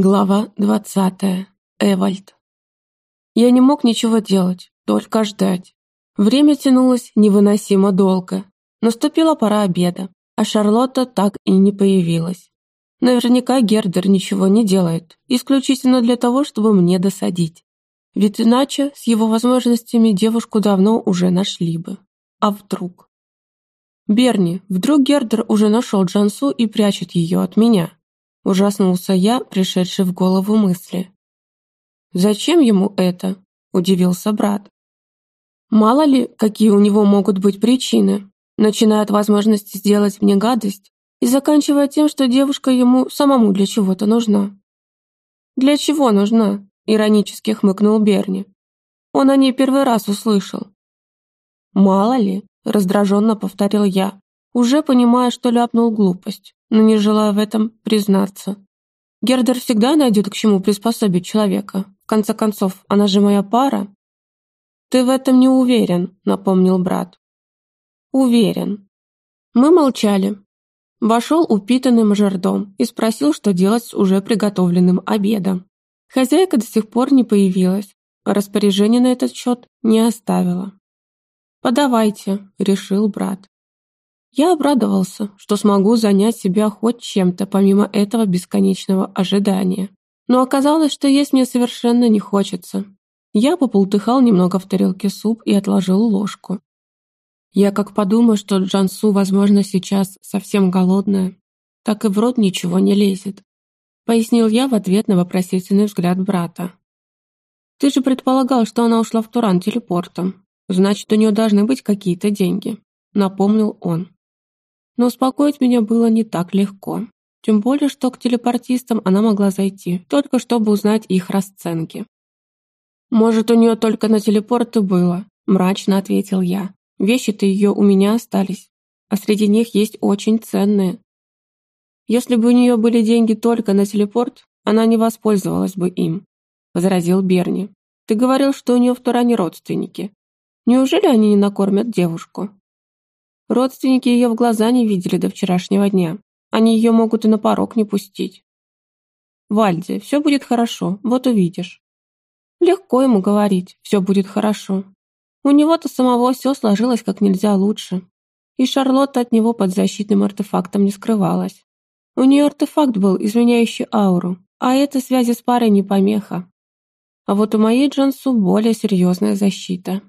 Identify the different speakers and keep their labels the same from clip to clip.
Speaker 1: Глава двадцатая. Эвальд. Я не мог ничего делать, только ждать. Время тянулось невыносимо долго. Наступила пора обеда, а Шарлотта так и не появилась. Наверняка Гердер ничего не делает, исключительно для того, чтобы мне досадить. Ведь иначе с его возможностями девушку давно уже нашли бы. А вдруг? Берни, вдруг Гердер уже нашел Джансу и прячет ее от меня? Ужаснулся я, пришедший в голову мысли. «Зачем ему это?» – удивился брат. «Мало ли, какие у него могут быть причины, начиная от возможности сделать мне гадость и заканчивая тем, что девушка ему самому для чего-то нужна». «Для чего нужна?» – иронически хмыкнул Берни. Он о ней первый раз услышал. «Мало ли», – раздраженно повторил я, уже понимая, что ляпнул глупость но не желая в этом признаться. Гердер всегда найдет к чему приспособить человека. В конце концов, она же моя пара. Ты в этом не уверен, напомнил брат. Уверен. Мы молчали. Вошел упитанный мажордом и спросил, что делать с уже приготовленным обедом. Хозяйка до сих пор не появилась, а распоряжение на этот счет не оставила. «Подавайте», — решил брат. Я обрадовался, что смогу занять себя хоть чем-то помимо этого бесконечного ожидания. Но оказалось, что есть мне совершенно не хочется. Я пополтыхал немного в тарелке суп и отложил ложку. Я как подумаю, что Джансу, возможно, сейчас совсем голодная, так и в рот ничего не лезет. Пояснил я в ответ на вопросительный взгляд брата. Ты же предполагал, что она ушла в Туран телепортом. Значит, у нее должны быть какие-то деньги. Напомнил он. Но успокоить меня было не так легко. Тем более, что к телепортистам она могла зайти, только чтобы узнать их расценки. «Может, у нее только на телепорты было?» – мрачно ответил я. «Вещи-то ее у меня остались, а среди них есть очень ценные. Если бы у нее были деньги только на телепорт, она не воспользовалась бы им», – возразил Берни. «Ты говорил, что у нее в Туране родственники. Неужели они не накормят девушку?» Родственники ее в глаза не видели до вчерашнего дня. Они ее могут и на порог не пустить. Вальди, все будет хорошо, вот увидишь. Легко ему говорить, все будет хорошо. У него-то самого все сложилось как нельзя лучше. И Шарлотта от него под защитным артефактом не скрывалась. У нее артефакт был, изменяющий ауру, а это связи с парой не помеха. А вот у моей Джансу более серьезная защита.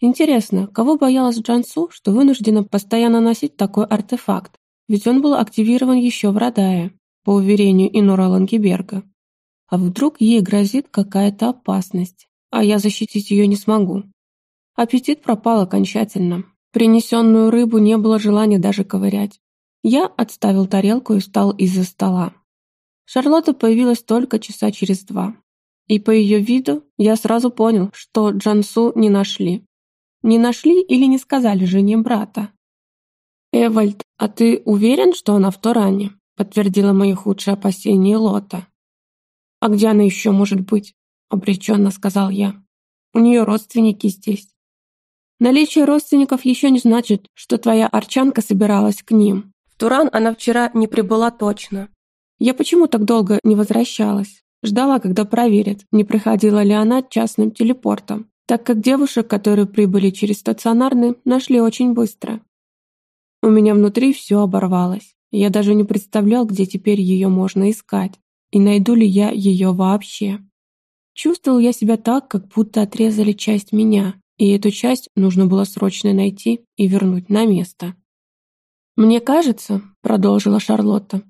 Speaker 1: Интересно, кого боялась Джансу, что вынуждена постоянно носить такой артефакт? Ведь он был активирован еще в Радае, по уверению Инора Лангеберга. А вдруг ей грозит какая-то опасность, а я защитить ее не смогу? Аппетит пропал окончательно. Принесенную рыбу не было желания даже ковырять. Я отставил тарелку и встал из-за стола. Шарлотта появилась только часа через два. И по ее виду я сразу понял, что Джансу не нашли. Не нашли или не сказали жене брата? «Эвальд, а ты уверен, что она в Туране?» подтвердила мои худшие опасения Лота. «А где она еще может быть?» обреченно сказал я. «У нее родственники здесь». «Наличие родственников еще не значит, что твоя арчанка собиралась к ним. В Туран она вчера не прибыла точно. Я почему так долго не возвращалась? Ждала, когда проверят, не приходила ли она частным телепортом так как девушек, которые прибыли через стационарный, нашли очень быстро. У меня внутри все оборвалось. Я даже не представлял, где теперь ее можно искать, и найду ли я ее вообще. Чувствовал я себя так, как будто отрезали часть меня, и эту часть нужно было срочно найти и вернуть на место. «Мне кажется», — продолжила Шарлотта,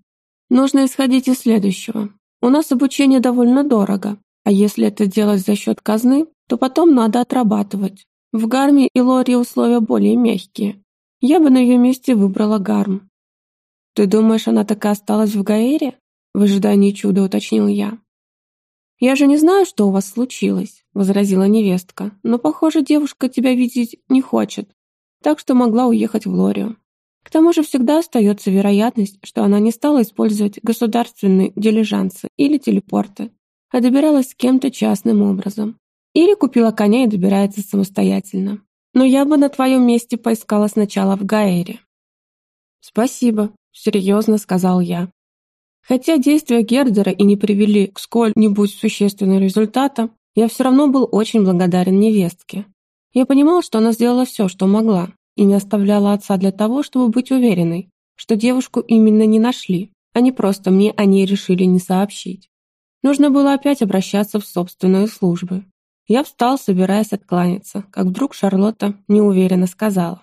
Speaker 1: «нужно исходить из следующего. У нас обучение довольно дорого, а если это делать за счет казны, то потом надо отрабатывать. В Гарме и Лоре условия более мягкие. Я бы на ее месте выбрала Гарм. «Ты думаешь, она так и осталась в Гаэре?» В ожидании чуда уточнил я. «Я же не знаю, что у вас случилось», — возразила невестка, «но, похоже, девушка тебя видеть не хочет, так что могла уехать в Лорию. К тому же всегда остается вероятность, что она не стала использовать государственные дилижансы или телепорты, а добиралась с кем-то частным образом. Или купила коня и добирается самостоятельно. Но я бы на твоем месте поискала сначала в Гаэре. «Спасибо», — серьезно сказал я. Хотя действия Гердера и не привели к сколь-нибудь существенным результатам, я все равно был очень благодарен невестке. Я понимал, что она сделала все, что могла, и не оставляла отца для того, чтобы быть уверенной, что девушку именно не нашли, а не просто мне о ней решили не сообщить. Нужно было опять обращаться в собственные службы. Я встал, собираясь откланяться, как вдруг Шарлотта неуверенно сказала.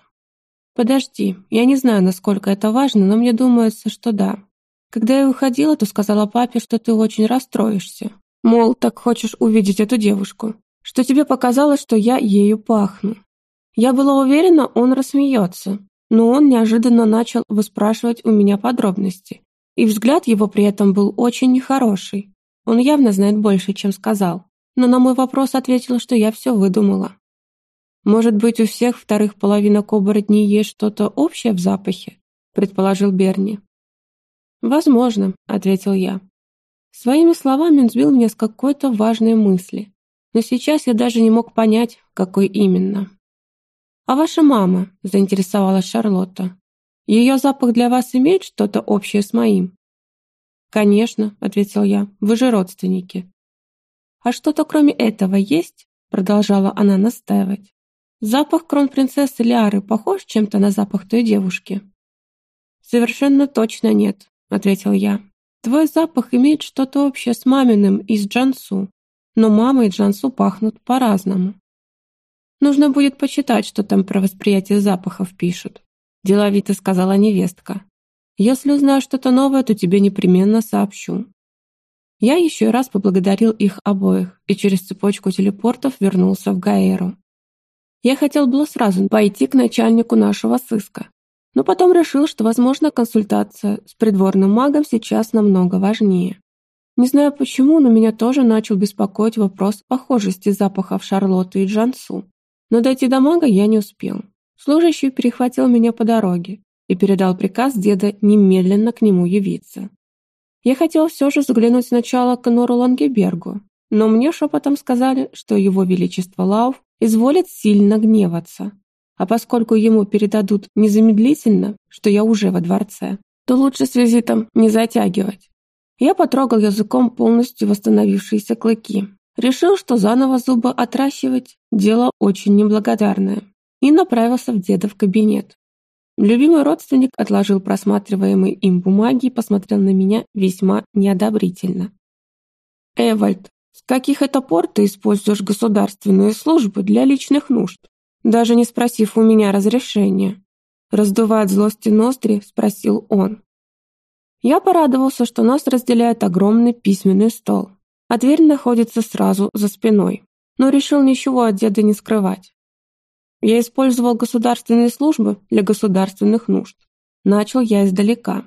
Speaker 1: «Подожди, я не знаю, насколько это важно, но мне думается, что да. Когда я уходила, то сказала папе, что ты очень расстроишься. Мол, так хочешь увидеть эту девушку, что тебе показалось, что я ею пахну. Я была уверена, он рассмеется, но он неожиданно начал выспрашивать у меня подробности. И взгляд его при этом был очень нехороший. Он явно знает больше, чем сказал. Но на мой вопрос ответил, что я все выдумала. «Может быть, у всех вторых половинок оборотней есть что-то общее в запахе?» предположил Берни. «Возможно», — ответил я. Своими словами он сбил меня с какой-то важной мысли, но сейчас я даже не мог понять, какой именно. «А ваша мама?» – заинтересовалась Шарлотта. «Ее запах для вас имеет что-то общее с моим?» «Конечно», – ответил я, – «вы же родственники». «А что-то кроме этого есть?» – продолжала она настаивать. «Запах кронпринцессы Лиары похож чем-то на запах той девушки?» «Совершенно точно нет», – ответил я. «Твой запах имеет что-то общее с маминым из Джансу, но мама и Джансу пахнут по-разному». Нужно будет почитать, что там про восприятие запахов пишут», – деловито сказала невестка. «Если узнаю что-то новое, то тебе непременно сообщу». Я еще раз поблагодарил их обоих и через цепочку телепортов вернулся в Гаэру. Я хотел было сразу пойти к начальнику нашего сыска, но потом решил, что, возможно, консультация с придворным магом сейчас намного важнее. Не знаю почему, но меня тоже начал беспокоить вопрос похожести запахов Шарлотты и Джансу. Но дойти до мага я не успел. Служащий перехватил меня по дороге и передал приказ деда немедленно к нему явиться. Я хотел все же заглянуть сначала к Нору Лангебергу, но мне шепотом сказали, что его величество Лауф изволит сильно гневаться. А поскольку ему передадут незамедлительно, что я уже во дворце, то лучше с визитом не затягивать. Я потрогал языком полностью восстановившиеся клыки Решил, что заново зубы отращивать – дело очень неблагодарное, и направился в дедов кабинет. Любимый родственник отложил просматриваемые им бумаги и посмотрел на меня весьма неодобрительно. «Эвальд, с каких это пор ты используешь государственные службы для личных нужд, даже не спросив у меня разрешения?» Раздувая от злости ноздри, спросил он. Я порадовался, что нас разделяет огромный письменный стол, а дверь находится сразу за спиной, но решил ничего от деда не скрывать. Я использовал государственные службы для государственных нужд. Начал я издалека.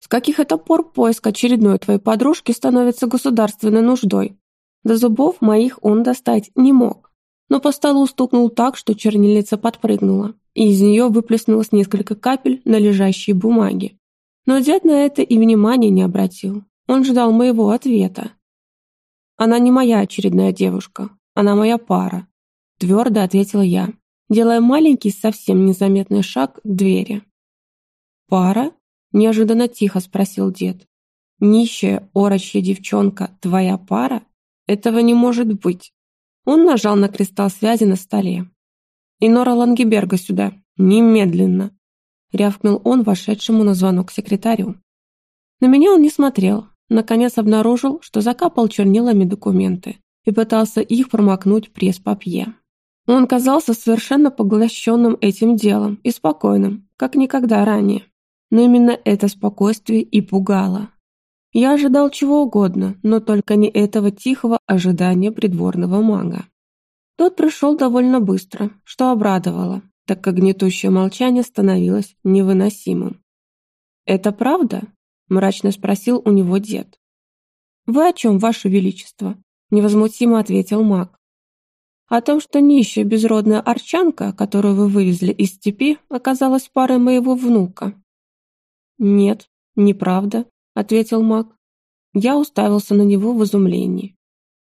Speaker 1: С каких это пор поиск очередной твоей подружки становится государственной нуждой? До зубов моих он достать не мог, но по столу стукнул так, что чернильница подпрыгнула, и из нее выплеснулось несколько капель на лежащие бумаги. Но дед на это и внимания не обратил. Он ждал моего ответа. Она не моя очередная девушка, она моя пара, твердо ответила я, делая маленький, совсем незаметный шаг к двери. Пара? неожиданно тихо спросил дед. Нищая, орочья девчонка, твоя пара? Этого не может быть. Он нажал на кристалл связи на столе. «Инора Лангеберга сюда, немедленно!» рявкнул он вошедшему на звонок секретарю. На меня он не смотрел, наконец обнаружил, что закапал чернилами документы и пытался их промокнуть пресс-папье. Он казался совершенно поглощенным этим делом и спокойным, как никогда ранее. Но именно это спокойствие и пугало. Я ожидал чего угодно, но только не этого тихого ожидания придворного мага. Тот пришел довольно быстро, что обрадовало, так как гнетущее молчание становилось невыносимым. «Это правда?» мрачно спросил у него дед. «Вы о чем, Ваше Величество?» невозмутимо ответил маг. «О том, что нищая безродная арчанка, которую вы вывезли из степи, оказалась парой моего внука». «Нет, неправда», — ответил маг. Я уставился на него в изумлении.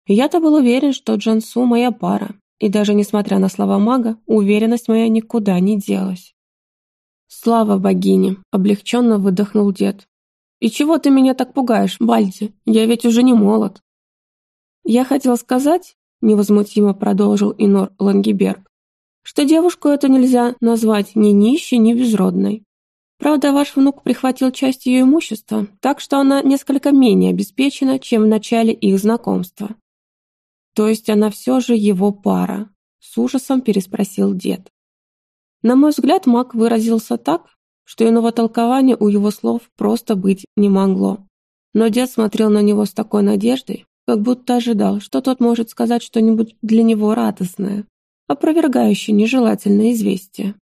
Speaker 1: Я-то был уверен, что Джансу моя пара, и даже несмотря на слова мага, уверенность моя никуда не делась. «Слава богине!» — облегченно выдохнул дед. И чего ты меня так пугаешь, Бальди? Я ведь уже не молод. Я хотел сказать, невозмутимо продолжил Инор Лангеберг, что девушку эту нельзя назвать ни нищей, ни безродной. Правда, ваш внук прихватил часть ее имущества, так что она несколько менее обеспечена, чем в начале их знакомства. То есть она все же его пара, с ужасом переспросил дед. На мой взгляд, маг выразился так, что иного толкования у его слов просто быть не могло. Но дед смотрел на него с такой надеждой, как будто ожидал, что тот может сказать что-нибудь для него радостное, опровергающее нежелательное известие.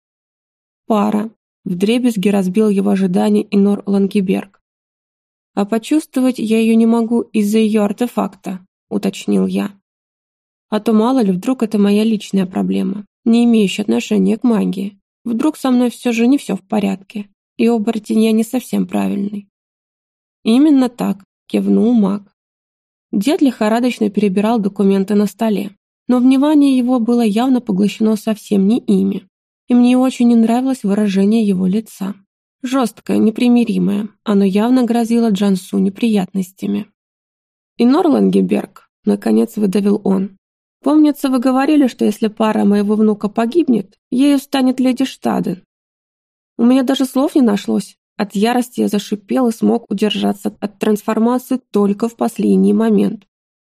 Speaker 1: Пара. Вдребезги разбил его ожидания Инор Лангеберг. «А почувствовать я ее не могу из-за ее артефакта», — уточнил я. «А то мало ли, вдруг это моя личная проблема, не имеющая отношения к магии. Вдруг со мной все же не все в порядке, и оборотень я не совсем правильный». «Именно так», — кивнул маг. Дед лихорадочно перебирал документы на столе, но внимание его было явно поглощено совсем не ими и мне очень не нравилось выражение его лица. Жесткое, непримиримое, оно явно грозило Джансу неприятностями. «И Норлангеберг», — наконец выдавил он. «Помнится, вы говорили, что если пара моего внука погибнет, ею станет леди Штаден. У меня даже слов не нашлось. От ярости я зашипел и смог удержаться от трансформации только в последний момент.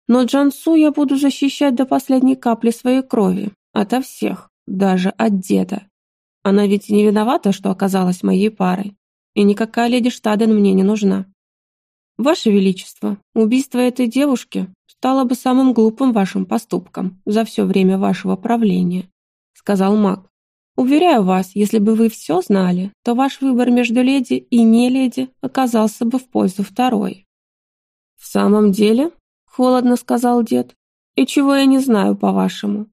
Speaker 1: Но Джансу я буду защищать до последней капли своей крови, ото всех даже от деда. Она ведь не виновата, что оказалась моей парой, и никакая леди Штаден мне не нужна. Ваше Величество, убийство этой девушки стало бы самым глупым вашим поступком за все время вашего правления, сказал маг. Уверяю вас, если бы вы все знали, то ваш выбор между леди и не леди оказался бы в пользу второй. В самом деле, холодно сказал дед, и чего я не знаю, по-вашему.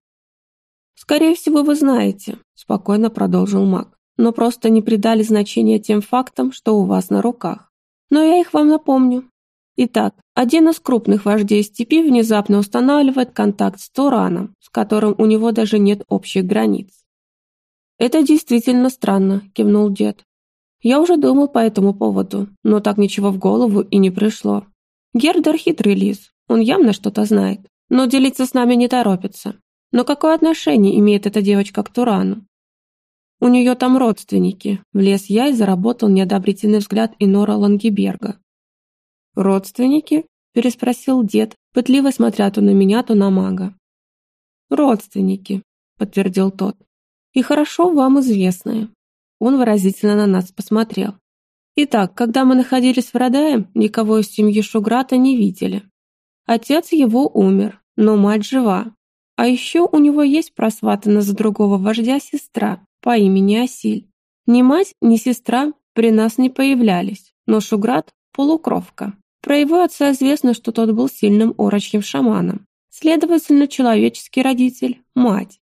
Speaker 1: «Скорее всего, вы знаете», – спокойно продолжил маг, «но просто не придали значения тем фактам, что у вас на руках. Но я их вам напомню. Итак, один из крупных вождей степи внезапно устанавливает контакт с Тураном, с которым у него даже нет общих границ. «Это действительно странно», – кивнул дед. «Я уже думал по этому поводу, но так ничего в голову и не пришло. Гердер хитрый лис, он явно что-то знает, но делиться с нами не торопится. Но какое отношение имеет эта девочка к Турану? У нее там родственники. Влез я и заработал неодобрительный взгляд Инора Лангеберга. «Родственники?» – переспросил дед, пытливо смотря то на меня, то на мага. «Родственники», – подтвердил тот. «И хорошо вам известные». Он выразительно на нас посмотрел. Итак, когда мы находились в Родае, никого из семьи Шуграта не видели. Отец его умер, но мать жива, а еще у него есть просватана за другого вождя сестра по имени Асиль. Ни мать, ни сестра при нас не появлялись, но Шуград – полукровка. Про его отца известно, что тот был сильным орочьим шаманом. Следовательно, человеческий родитель – мать.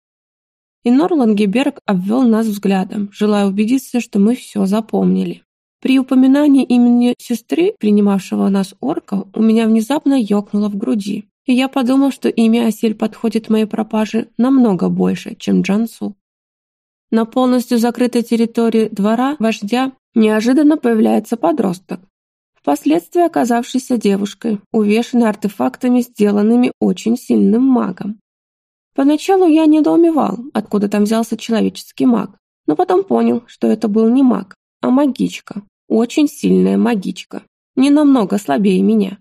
Speaker 1: И Норлангеберг обвел нас взглядом, желая убедиться, что мы все запомнили. При упоминании имени сестры, принимавшего нас орка, у меня внезапно ёкнуло в груди и я подумал, что имя Асель подходит моей пропаже намного больше, чем Джансу. На полностью закрытой территории двора вождя неожиданно появляется подросток, впоследствии оказавшийся девушкой, увешанной артефактами, сделанными очень сильным магом. Поначалу я недоумевал, откуда там взялся человеческий маг, но потом понял, что это был не маг, а магичка, очень сильная магичка, не намного слабее меня.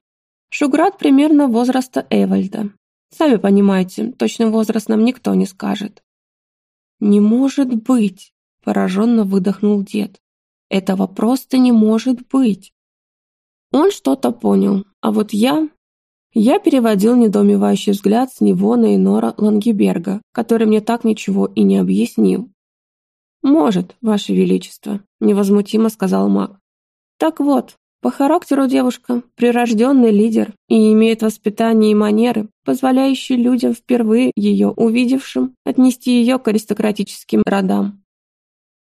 Speaker 1: Шуград примерно возраста Эвальда. Сами понимаете, точный возраст нам никто не скажет. «Не может быть!» – пораженно выдохнул дед. «Этого просто не может быть!» Он что-то понял, а вот я... Я переводил недоумевающий взгляд с него на Инора Лангеберга, который мне так ничего и не объяснил. «Может, Ваше Величество», – невозмутимо сказал маг. «Так вот, по характеру девушка – прирожденный лидер и имеет воспитание и манеры, позволяющие людям, впервые ее увидевшим, отнести ее к аристократическим родам.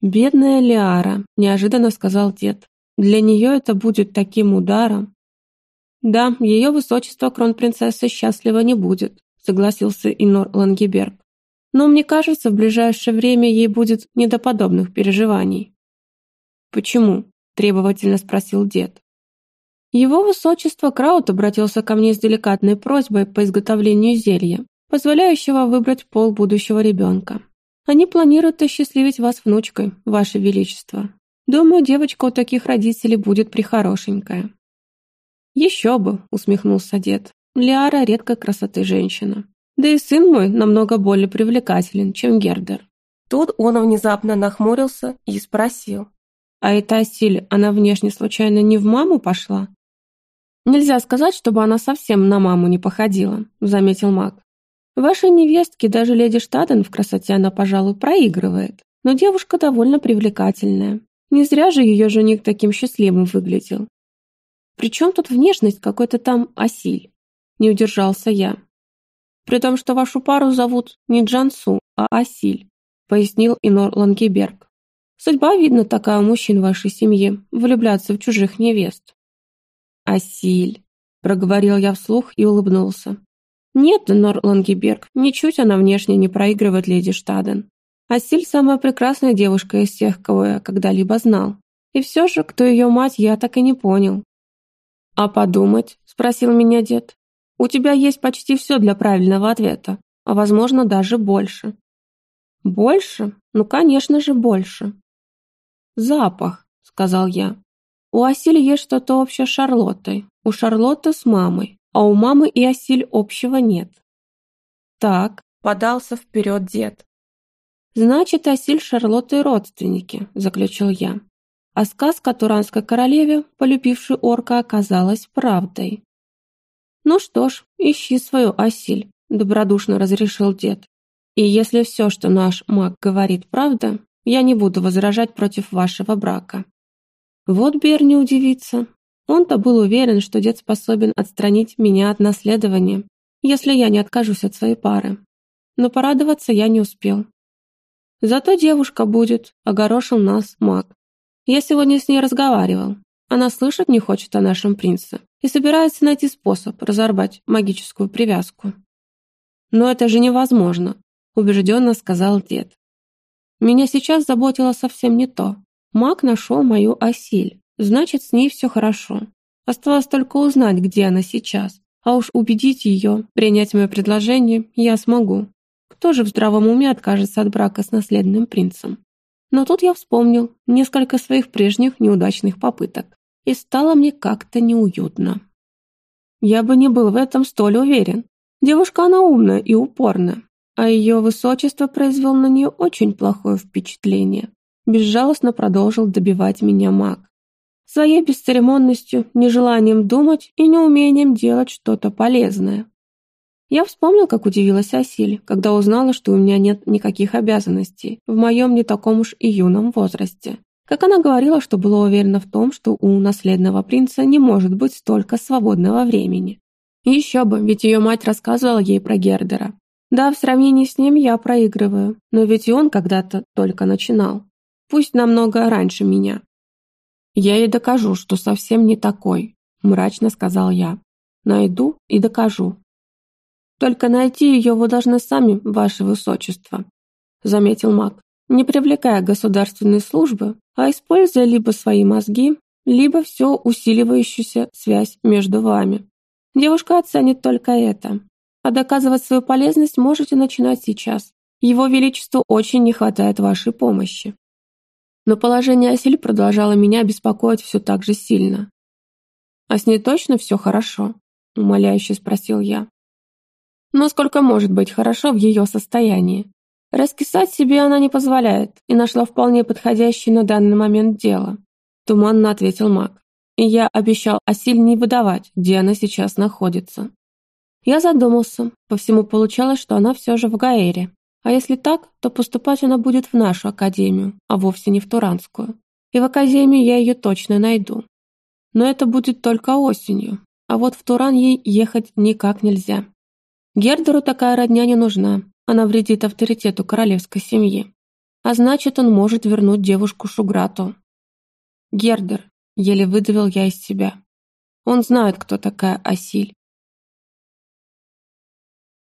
Speaker 1: «Бедная Лиара», – неожиданно сказал дед. «Для нее это будет таким ударом». «Да, ее высочество кронпринцессы счастлива не будет», – согласился Инор Лангеберг. «Но мне кажется, в ближайшее время ей будет не до подобных переживаний». «Почему?» требовательно спросил дед. Его высочество Краут обратился ко мне с деликатной просьбой по изготовлению зелья, позволяющего выбрать пол будущего ребенка. Они планируют осчастливить вас внучкой, ваше величество. Думаю, девочка у таких родителей будет прихорошенькая». «Еще бы», — усмехнулся дед. «Лиара редкой красоты женщина. Да и сын мой намного более привлекателен, чем Гердер». Тут он внезапно нахмурился и спросил. «А эта Асиль, она внешне случайно не в маму пошла?» «Нельзя сказать, чтобы она совсем на маму не походила», — заметил маг. «Вашей невестке даже леди Штаден в красоте она, пожалуй, проигрывает, но девушка довольно привлекательная. Не зря же ее жених таким счастливым выглядел. Причем тут внешность какой-то там Асиль?» Не удержался я. «При том, что вашу пару зовут не Джансу, а Асиль», пояснил Инор Лангеберг. «Судьба, видно, такая у мужчин вашей семье, влюбляться в чужих невест». «Асиль», — проговорил я вслух и улыбнулся. «Нет, Нор Лангеберг, ничуть она внешне не проигрывает леди Штаден. Асиль самая прекрасная девушка из тех, кого я когда-либо знал. И все же, кто ее мать, я так и не понял». «А подумать?» — спросил меня дед. «У тебя есть почти все для правильного ответа, а, возможно, даже больше». «Больше? Ну, конечно же, больше». «Запах», — сказал я. У Асиль есть что-то общее с Шарлоттой, у Шарлотты с мамой, а у мамы и Асиль общего нет. Так, подался вперед дед. Значит, Асиль с Шарлоттой родственники, заключил я. А сказка о Туранской королеве, полюбившей орка, оказалась правдой. Ну что ж, ищи свою Асиль, добродушно разрешил дед. И если все, что наш маг говорит, правда, я не буду возражать против вашего брака. Вот Берни удивится. Он-то был уверен, что дед способен отстранить меня от наследования, если я не откажусь от своей пары. Но порадоваться я не успел. Зато девушка будет, огорошил нас маг. Я сегодня с ней разговаривал. Она слышать не хочет о нашем принце и собирается найти способ разорвать магическую привязку. «Но это же невозможно», — убежденно сказал дед. Меня сейчас заботило совсем не то, Маг нашел мою Асиль, значит, с ней все хорошо. Осталось только узнать, где она сейчас, а уж убедить ее принять мое предложение я смогу. Кто же в здравом уме откажется от брака с наследным принцем? Но тут я вспомнил несколько своих прежних неудачных попыток, и стало мне как-то неуютно. Я бы не был в этом столь уверен. Девушка она умная и упорная, а ее высочество произвел на нее очень плохое впечатление. Безжалостно продолжил добивать меня маг. Своей бесцеремонностью, нежеланием думать и неумением делать что-то полезное. Я вспомнил, как удивилась Асиль, когда узнала, что у меня нет никаких обязанностей в моем не таком уж и юном возрасте. Как она говорила, что была уверена в том, что у наследного принца не может быть столько свободного времени. Еще бы, ведь ее мать рассказывала ей про Гердера. Да, в сравнении с ним я проигрываю, но ведь и он когда-то только начинал пусть намного раньше меня. Я ей докажу, что совсем не такой, мрачно сказал я. Найду и докажу. Только найти ее вы должны сами, ваше высочество, заметил маг, не привлекая государственной службы, а используя либо свои мозги, либо все усиливающуюся связь между вами. Девушка оценит только это. А доказывать свою полезность можете начинать сейчас. Его Величеству очень не хватает вашей помощи. Но положение Асель продолжало меня беспокоить все так же сильно. «А с ней точно все хорошо?» – умоляюще спросил я. «Но сколько может быть хорошо в ее состоянии? Раскисать себе она не позволяет и нашла вполне подходящее на данный момент дело», – туманно ответил маг. «И я обещал Асиль не выдавать, где она сейчас находится». Я задумался. По всему получалось, что она все же в Гаэре. А если так, то поступать она будет в нашу академию, а вовсе не в Туранскую. И в академии я ее точно найду. Но это будет только осенью, а вот в Туран ей ехать никак нельзя. Гердеру такая родня не нужна, она вредит авторитету королевской семьи. А значит, он может вернуть девушку Шуграту. Гердер, еле выдавил я из себя. Он знает, кто такая Асиль,